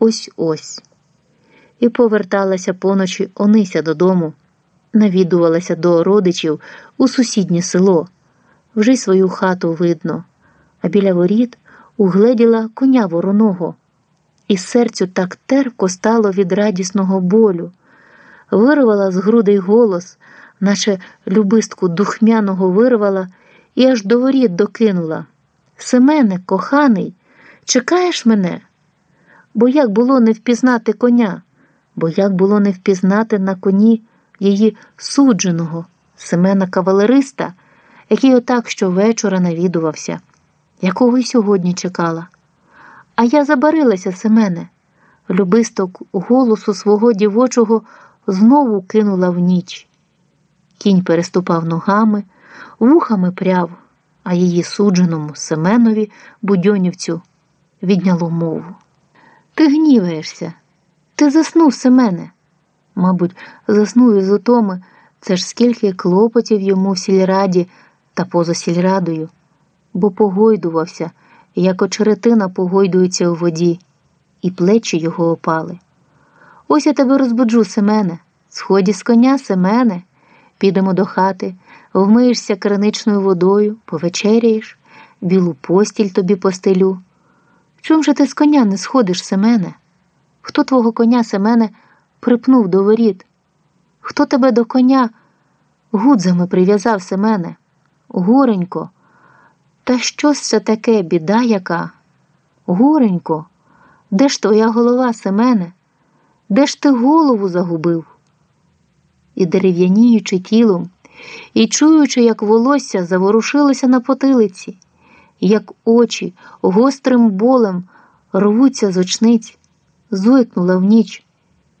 ось ось. І поверталася поночі Онися додому, навідувалася до родичів у сусіднє село. Вже й свою хату видно, а біля воріт угледіла коня вороного, і серцю так терпко стало від радісного болю. Вирвала з грудей голос, наче любистку духмяного вирвала і аж до воріт докинула. Семене, коханий, чекаєш мене? Бо як було не впізнати коня, бо як було не впізнати на коні її судженого, Семена кавалериста, який отак щовечора навідувався, якого й сьогодні чекала. А я забарилася, Семене, любисток голосу свого дівочого знову кинула в ніч. Кінь переступав ногами, вухами пряв, а її судженому Семенові Будьонівцю відняло мову. Ти гніваєшся, ти заснув, Семене. Мабуть, заснув із утоми, це ж скільки клопотів йому в сільраді та поза сільрадою, бо погойдувався, як очеретина погойдується у воді, і плечі його опали. Ось я тебе розбуджу, Семене, сході з коня, Семене, підемо до хати, вмиєшся криничною водою, повечеряєш, білу постіль тобі постелю. Чом же ти з коня не сходиш, Семене? Хто твого коня, Семене, припнув до воріт? Хто тебе до коня гудзами прив'язав, Семене? Гуренько, та що це таке, біда яка? Гуренько, де ж твоя голова, Семене? Де ж ти голову загубив? І дерев'яніючи тілом, і чуючи, як волосся заворушилося на потилиці, як очі гострим болем рвуться з очниць, зойкнула в ніч,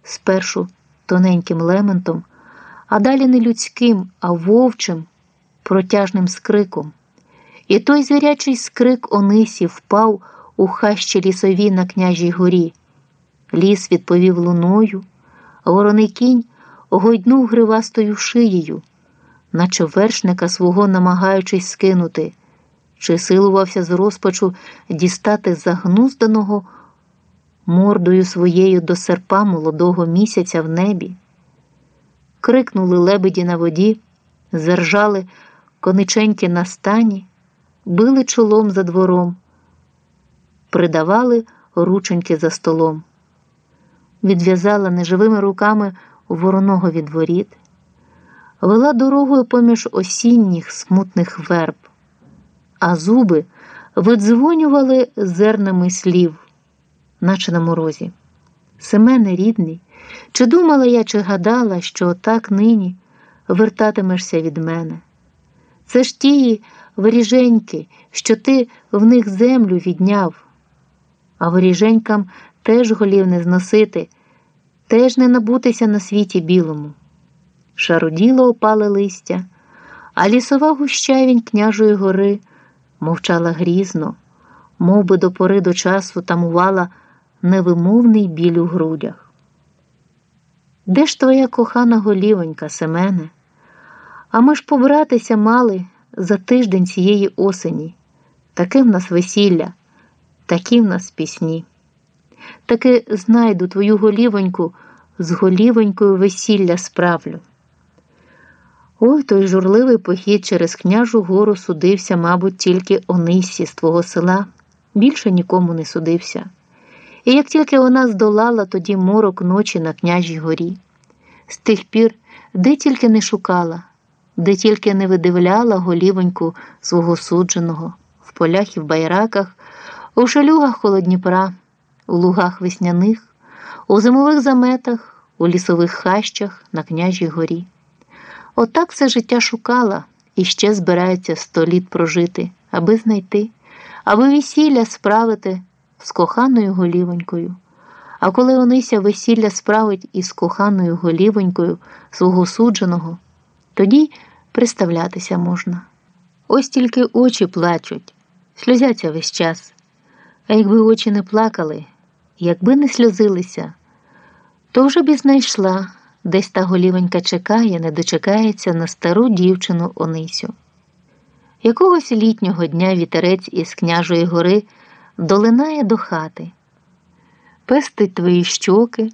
спершу тоненьким лементом, а далі не людським, а вовчим, протяжним скриком. І той звірячий скрик Онисі впав у хащі лісові на княжій горі. Ліс відповів луною, вороний кінь гойднув гривастою шиєю, наче вершника свого намагаючись скинути, чи силувався з розпачу дістати загнузданого мордою своєю до серпа молодого місяця в небі. Крикнули лебеді на воді, зержали кониченьки на стані, били чолом за двором, придавали рученьки за столом. Відв'язала неживими руками вороного від воріт, вела дорогою поміж осінніх смутних верб, а зуби видзвонювали зернами слів, наче на морозі. Семене рідний, чи думала я, чи гадала, що так нині вертатимешся від мене? Це ж тії воріженьки, що ти в них землю відняв, а воріженькам теж голів не зносити, теж не набутися на світі білому. Шаруділо опале листя, а лісова гущавінь княжої гори мовчала грізно, мов би до пори до часу тамувала невимовний біль у грудях. Де ж твоя кохана голівонька, Семене? А ми ж побратися мали за тиждень цієї осені. Таке в нас весілля, такі в нас пісні таки знайду твою голівоньку, з голівонькою весілля справлю. Ой той журливий похід через княжу гору судився, мабуть, тільки Онисі з твого села, більше нікому не судився. І як тільки вона здолала тоді морок ночі на княжій горі, з тих пір, де тільки не шукала, де тільки не видивляла голівоньку свого судженого, в полях і в байраках, у шалюгах коло Дніпра у лугах весняних, у зимових заметах, у лісових хащах на княжій горі. Отак все життя шукала і ще збирається сто літ прожити, аби знайти, аби весілля справити з коханою голівонькою. А коли Онися весілля справить із коханою голівонькою свого судженого, тоді приставлятися можна. Ось тільки очі плачуть, сльозяться весь час. А якби очі не плакали, Якби не сльозилися, то вже б і знайшла, десь та голівенька чекає, не дочекається на стару дівчину Онисю. Якогось літнього дня вітерець із княжої гори долинає до хати. пестить твої щоки,